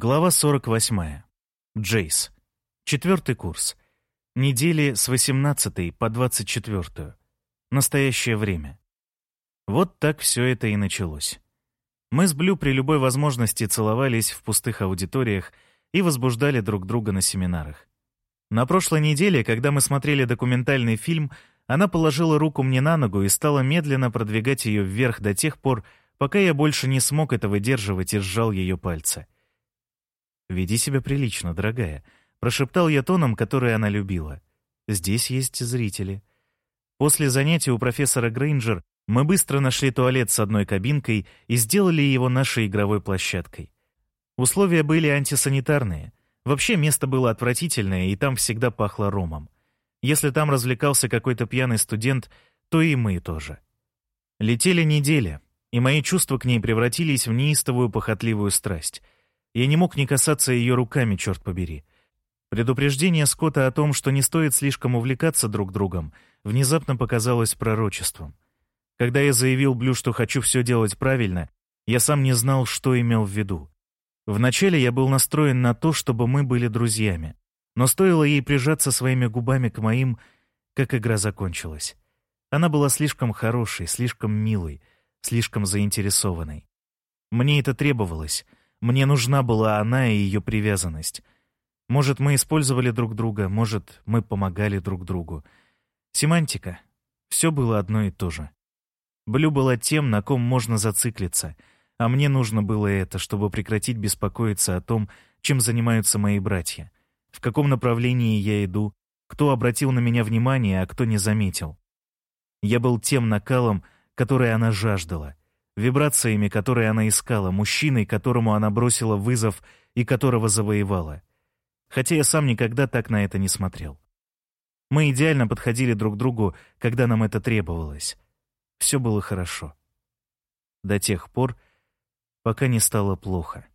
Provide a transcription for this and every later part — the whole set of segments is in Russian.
Глава 48. Джейс. Четвертый курс. Недели с 18 по 24. Настоящее время. Вот так все это и началось. Мы с Блю при любой возможности целовались в пустых аудиториях и возбуждали друг друга на семинарах. На прошлой неделе, когда мы смотрели документальный фильм, она положила руку мне на ногу и стала медленно продвигать ее вверх до тех пор, пока я больше не смог это выдерживать и сжал ее пальцы — «Веди себя прилично, дорогая», — прошептал я тоном, который она любила. «Здесь есть зрители». После занятия у профессора Грейнджер мы быстро нашли туалет с одной кабинкой и сделали его нашей игровой площадкой. Условия были антисанитарные. Вообще место было отвратительное, и там всегда пахло ромом. Если там развлекался какой-то пьяный студент, то и мы тоже. Летели недели, и мои чувства к ней превратились в неистовую похотливую страсть — я не мог не касаться ее руками, черт побери. Предупреждение Скотта о том, что не стоит слишком увлекаться друг другом, внезапно показалось пророчеством. Когда я заявил Блю, что хочу все делать правильно, я сам не знал, что имел в виду. Вначале я был настроен на то, чтобы мы были друзьями, но стоило ей прижаться своими губами к моим, как игра закончилась. Она была слишком хорошей, слишком милой, слишком заинтересованной. Мне это требовалось — мне нужна была она и ее привязанность. Может, мы использовали друг друга, может, мы помогали друг другу. Семантика. Все было одно и то же. Блю была тем, на ком можно зациклиться, а мне нужно было это, чтобы прекратить беспокоиться о том, чем занимаются мои братья, в каком направлении я иду, кто обратил на меня внимание, а кто не заметил. Я был тем накалом, который она жаждала, вибрациями, которые она искала, мужчиной, которому она бросила вызов и которого завоевала. Хотя я сам никогда так на это не смотрел. Мы идеально подходили друг другу, когда нам это требовалось. Все было хорошо. До тех пор, пока не стало плохо.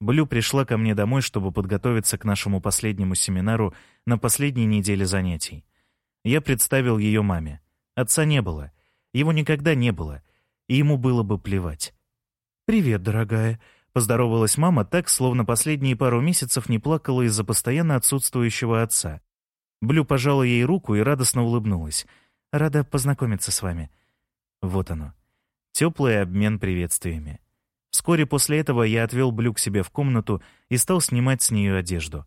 Блю пришла ко мне домой, чтобы подготовиться к нашему последнему семинару на последней неделе занятий. Я представил ее маме. Отца не было. Его никогда не было — и ему было бы плевать. «Привет, дорогая», — поздоровалась мама так, словно последние пару месяцев не плакала из-за постоянно отсутствующего отца. Блю пожала ей руку и радостно улыбнулась. «Рада познакомиться с вами». Вот оно. Теплый обмен приветствиями. Вскоре после этого я отвел Блю к себе в комнату и стал снимать с нее одежду.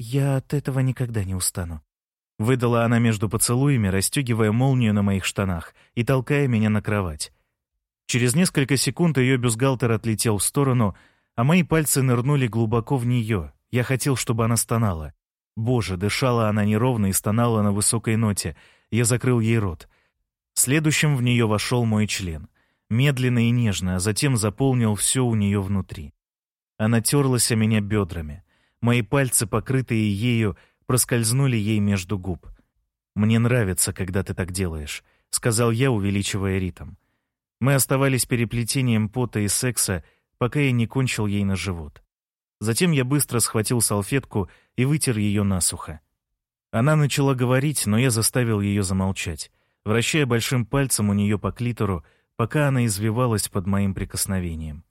«Я от этого никогда не устану», — выдала она между поцелуями, расстегивая молнию на моих штанах и толкая меня на кровать. Через несколько секунд ее бюстгальтер отлетел в сторону, а мои пальцы нырнули глубоко в нее. Я хотел, чтобы она стонала. Боже, дышала она неровно и стонала на высокой ноте. Я закрыл ей рот. Следующим в нее вошел мой член. Медленно и нежно, а затем заполнил все у нее внутри. Она терлась о меня бедрами. Мои пальцы, покрытые ею, проскользнули ей между губ. «Мне нравится, когда ты так делаешь», — сказал я, увеличивая ритм. Мы оставались переплетением пота и секса, пока я не кончил ей на живот. Затем я быстро схватил салфетку и вытер ее насухо. Она начала говорить, но я заставил ее замолчать, вращая большим пальцем у нее по клитору, пока она извивалась под моим прикосновением.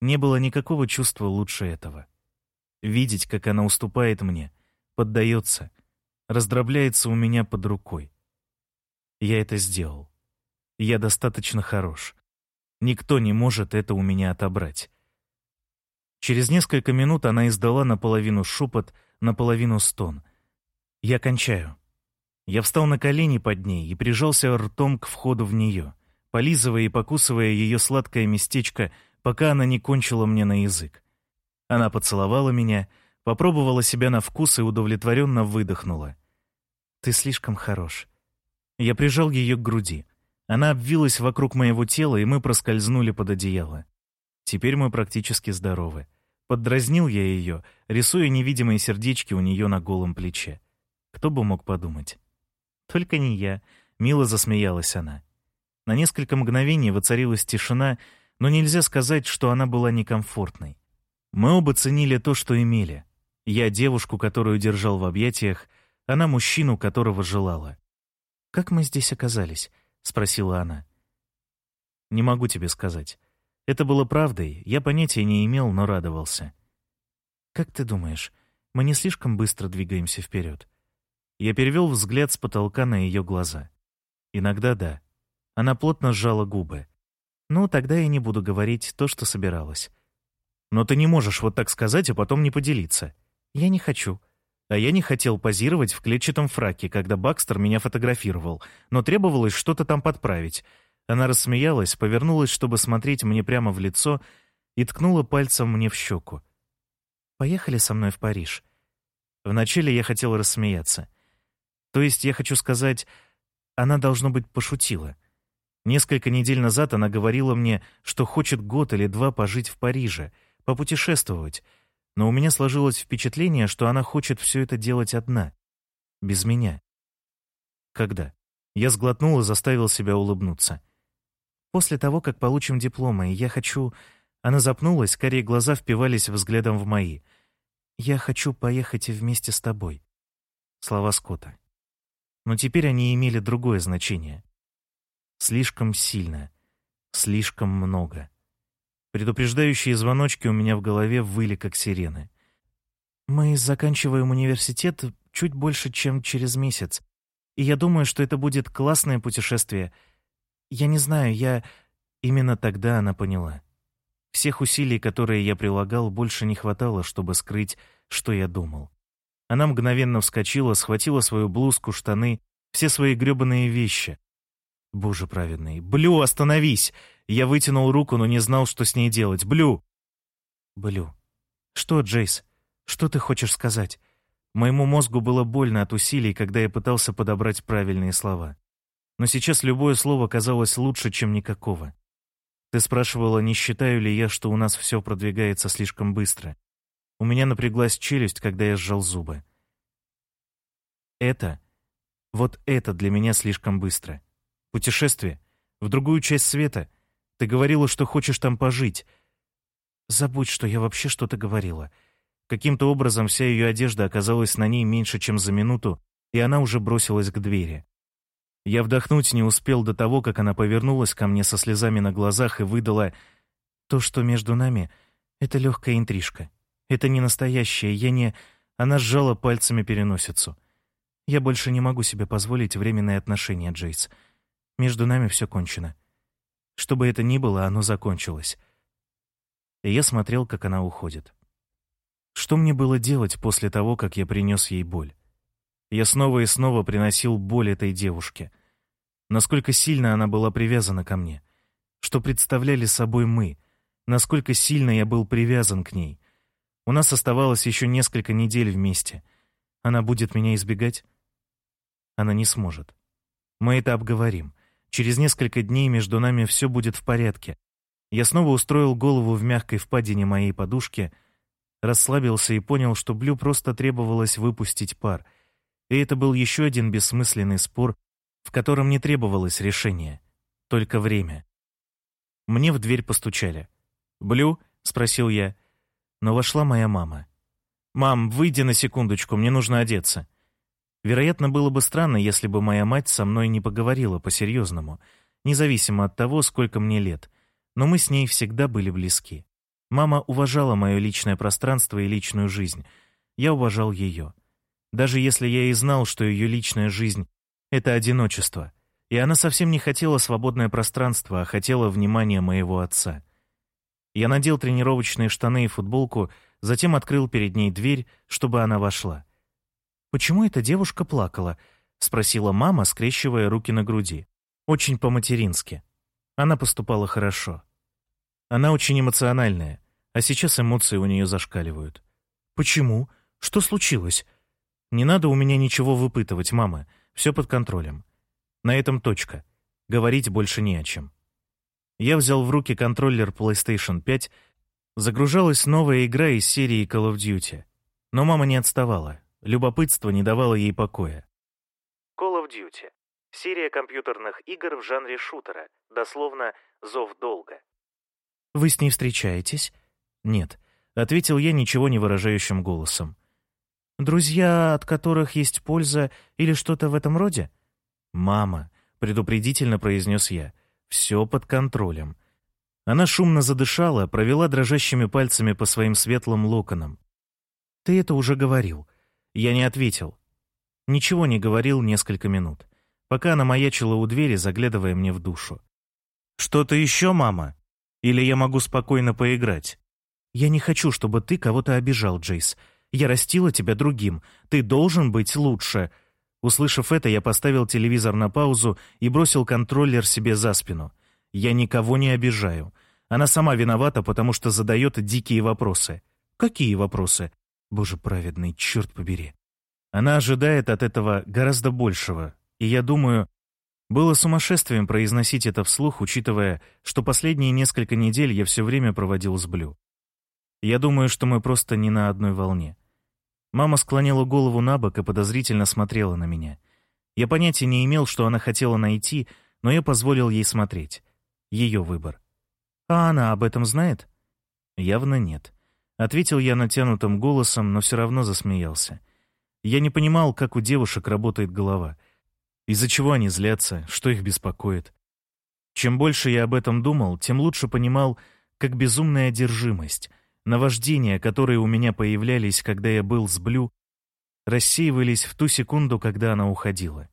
Не было никакого чувства лучше этого. Видеть, как она уступает мне, поддается, раздробляется у меня под рукой. Я это сделал. Я достаточно хорош. Никто не может это у меня отобрать. Через несколько минут она издала наполовину шепот, наполовину стон. Я кончаю. Я встал на колени под ней и прижался ртом к входу в нее, полизывая и покусывая ее сладкое местечко, пока она не кончила мне на язык. Она поцеловала меня, попробовала себя на вкус и удовлетворенно выдохнула. «Ты слишком хорош». Я прижал ее к груди. Она обвилась вокруг моего тела, и мы проскользнули под одеяло. Теперь мы практически здоровы. Поддразнил я ее, рисуя невидимые сердечки у нее на голом плече. Кто бы мог подумать? Только не я. Мило засмеялась она. На несколько мгновений воцарилась тишина, но нельзя сказать, что она была некомфортной. Мы оба ценили то, что имели. Я девушку, которую держал в объятиях, она мужчину, которого желала. Как мы здесь оказались? — спросила она. «Не могу тебе сказать. Это было правдой, я понятия не имел, но радовался. «Как ты думаешь, мы не слишком быстро двигаемся вперед?» Я перевел взгляд с потолка на ее глаза. Иногда да. Она плотно сжала губы. «Ну, тогда я не буду говорить то, что собиралась». «Но ты не можешь вот так сказать, а потом не поделиться». «Я не хочу». А я не хотел позировать в клетчатом фраке, когда Бакстер меня фотографировал, но требовалось что-то там подправить. Она рассмеялась, повернулась, чтобы смотреть мне прямо в лицо, и ткнула пальцем мне в щеку. «Поехали со мной в Париж». Вначале я хотел рассмеяться. То есть я хочу сказать, она, должно быть, пошутила. Несколько недель назад она говорила мне, что хочет год или два пожить в Париже, попутешествовать, но у меня сложилось впечатление, что она хочет все это делать одна, без меня. Когда? Я сглотнул и заставил себя улыбнуться. После того, как получим дипломы, я хочу... Она запнулась, скорее глаза впивались взглядом в мои. «Я хочу поехать вместе с тобой». Слова Скотта. Но теперь они имели другое значение. Слишком сильно. Слишком много. Предупреждающие звоночки у меня в голове выли, как сирены. «Мы заканчиваем университет чуть больше, чем через месяц. И я думаю, что это будет классное путешествие. Я не знаю, я...» Именно тогда она поняла. Всех усилий, которые я прилагал, больше не хватало, чтобы скрыть, что я думал. Она мгновенно вскочила, схватила свою блузку, штаны, все свои грёбаные вещи. Боже праведный. «Блю, остановись!» Я вытянул руку, но не знал, что с ней делать. «Блю!» «Блю. Что, Джейс? Что ты хочешь сказать?» Моему мозгу было больно от усилий, когда я пытался подобрать правильные слова. Но сейчас любое слово казалось лучше, чем никакого. Ты спрашивала, не считаю ли я, что у нас все продвигается слишком быстро. У меня напряглась челюсть, когда я сжал зубы. Это, вот это для меня слишком быстро. Путешествие, в другую часть света. Ты говорила, что хочешь там пожить. Забудь, что я вообще что-то говорила. Каким-то образом вся ее одежда оказалась на ней меньше, чем за минуту, и она уже бросилась к двери. Я вдохнуть не успел до того, как она повернулась ко мне со слезами на глазах и выдала «То, что между нами, — это легкая интрижка. Это не настоящее, я не...» Она сжала пальцами переносицу. «Я больше не могу себе позволить временные отношения, Джейс. Между нами все кончено. Что бы это ни было, оно закончилось». И я смотрел, как она уходит. Что мне было делать после того, как я принес ей боль? Я снова и снова приносил боль этой девушке. Насколько сильно она была привязана ко мне. Что представляли собой мы. Насколько сильно я был привязан к ней. У нас оставалось еще несколько недель вместе. Она будет меня избегать? Она не сможет. Мы это обговорим. Через несколько дней между нами все будет в порядке. Я снова устроил голову в мягкой впадине моей подушки, расслабился и понял, что Блю просто требовалось выпустить пар. И это был еще один бессмысленный спор, в котором не требовалось решения, только время. Мне в дверь постучали. «Блю?» — спросил я но вошла моя мама. «Мам, выйди на секундочку, мне нужно одеться». Вероятно, было бы странно, если бы моя мать со мной не поговорила по-серьезному, независимо от того, сколько мне лет, но мы с ней всегда были близки. Мама уважала мое личное пространство и личную жизнь. Я уважал ее. Даже если я и знал, что ее личная жизнь — это одиночество, и она совсем не хотела свободное пространство, а хотела внимания моего отца. Я надел тренировочные штаны и футболку, затем открыл перед ней дверь, чтобы она вошла. «Почему эта девушка плакала?» — спросила мама, скрещивая руки на груди. Очень по-матерински. Она поступала хорошо. Она очень эмоциональная, а сейчас эмоции у нее зашкаливают. «Почему? Что случилось?» «Не надо у меня ничего выпытывать, мама. Все под контролем. На этом точка. Говорить больше не о чем». Я взял в руки контроллер PlayStation 5. Загружалась новая игра из серии Call of Duty. Но мама не отставала. Любопытство не давало ей покоя. Call of Duty. Серия компьютерных игр в жанре шутера. Дословно «Зов долга». «Вы с ней встречаетесь?» «Нет», — ответил я ничего не выражающим голосом. «Друзья, от которых есть польза или что-то в этом роде?» «Мама», — предупредительно произнес я, — все под контролем. Она шумно задышала, провела дрожащими пальцами по своим светлым локонам. «Ты это уже говорил». Я не ответил. Ничего не говорил несколько минут, пока она маячила у двери, заглядывая мне в душу. «Что-то еще, мама? Или я могу спокойно поиграть?» «Я не хочу, чтобы ты кого-то обижал, Джейс. Я растила тебя другим. Ты должен быть лучше». Услышав это, я поставил телевизор на паузу и бросил контроллер себе за спину. «Я никого не обижаю. Она сама виновата, потому что задает дикие вопросы». «Какие вопросы?» Боже праведный, черт побери. Она ожидает от этого гораздо большего, и я думаю, было сумасшествием произносить это вслух, учитывая, что последние несколько недель я все время проводил с Блю. Я думаю, что мы просто не на одной волне. Мама склонила голову на бок и подозрительно смотрела на меня. Я понятия не имел, что она хотела найти, но я позволил ей смотреть. Ее выбор. А она об этом знает? Явно нет. Ответил я натянутым голосом, но все равно засмеялся. Я не понимал, как у девушек работает голова. Из-за чего они злятся, что их беспокоит. Чем больше я об этом думал, тем лучше понимал, как безумная одержимость, наваждения, которые у меня появлялись, когда я был с Блю, рассеивались в ту секунду, когда она уходила.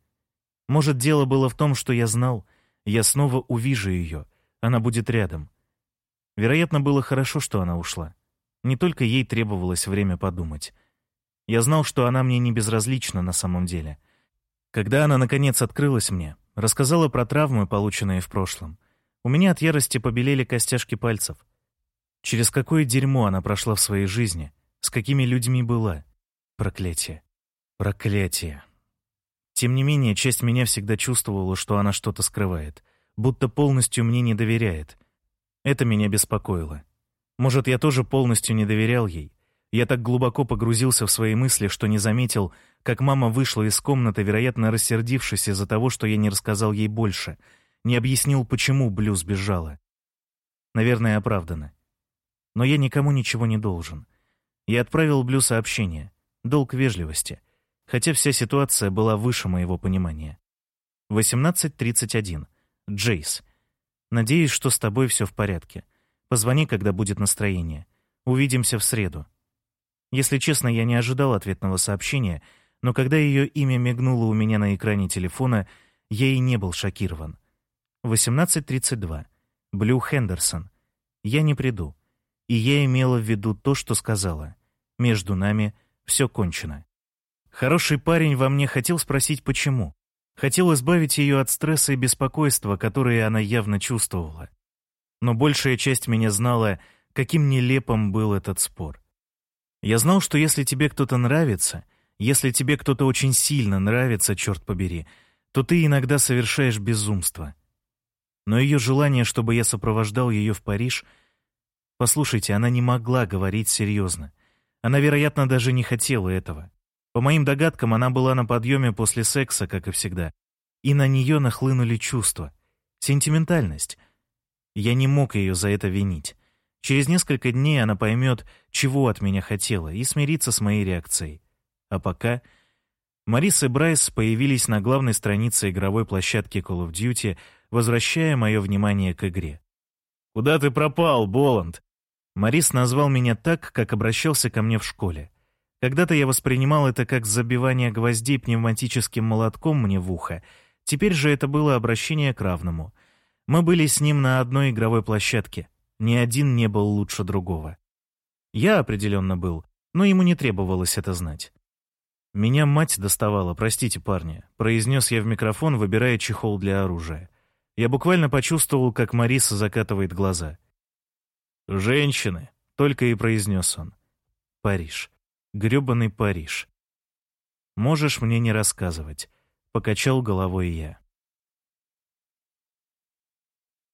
Может, дело было в том, что я знал, я снова увижу ее, она будет рядом. Вероятно, было хорошо, что она ушла. Не только ей требовалось время подумать. Я знал, что она мне не безразлична на самом деле. Когда она, наконец, открылась мне, рассказала про травмы, полученные в прошлом, у меня от ярости побелели костяшки пальцев. Через какое дерьмо она прошла в своей жизни, с какими людьми была. Проклятие. Проклятие. Тем не менее, часть меня всегда чувствовала, что она что-то скрывает, будто полностью мне не доверяет. Это меня беспокоило. Может, я тоже полностью не доверял ей. Я так глубоко погрузился в свои мысли, что не заметил, как мама вышла из комнаты, вероятно, рассердившись из-за того, что я не рассказал ей больше, не объяснил, почему Блю сбежала. Наверное, оправдано. Но я никому ничего не должен. Я отправил Блю сообщение. Долг вежливости. Хотя вся ситуация была выше моего понимания. 18.31. Джейс. Надеюсь, что с тобой все в порядке. Позвони, когда будет настроение. Увидимся в среду. Если честно, я не ожидал ответного сообщения, но когда ее имя мигнуло у меня на экране телефона, я и не был шокирован. 18.32. Блю Хендерсон. Я не приду. И я имела в виду то, что сказала. Между нами все кончено. Хороший парень во мне хотел спросить, почему. Хотел избавить ее от стресса и беспокойства, которые она явно чувствовала но большая часть меня знала, каким нелепым был этот спор. Я знал, что если тебе кто-то нравится, если тебе кто-то очень сильно нравится, черт побери, то ты иногда совершаешь безумство. Но ее желание, чтобы я сопровождал ее в Париж... Послушайте, она не могла говорить серьезно. Она, вероятно, даже не хотела этого. По моим догадкам, она была на подъеме после секса, как и всегда. И на нее нахлынули чувства. Сентиментальность — я не мог ее за это винить. Через несколько дней она поймет, чего от меня хотела, и смирится с моей реакцией. А пока... Марис и Брайс появились на главной странице игровой площадки Call of Duty, возвращая мое внимание к игре. «Куда ты пропал, Боланд?» Марис назвал меня так, как обращался ко мне в школе. Когда-то я воспринимал это как забивание гвоздей пневматическим молотком мне в ухо, теперь же это было обращение к равному — мы были с ним на одной игровой площадке. Ни один не был лучше другого. Я определенно был, но ему не требовалось это знать. «Меня мать доставала, простите, парни», — произнес я в микрофон, выбирая чехол для оружия. Я буквально почувствовал, как Мариса закатывает глаза. «Женщины», — только и произнес он. «Париж. грёбаный Париж». «Можешь мне не рассказывать», — покачал головой я.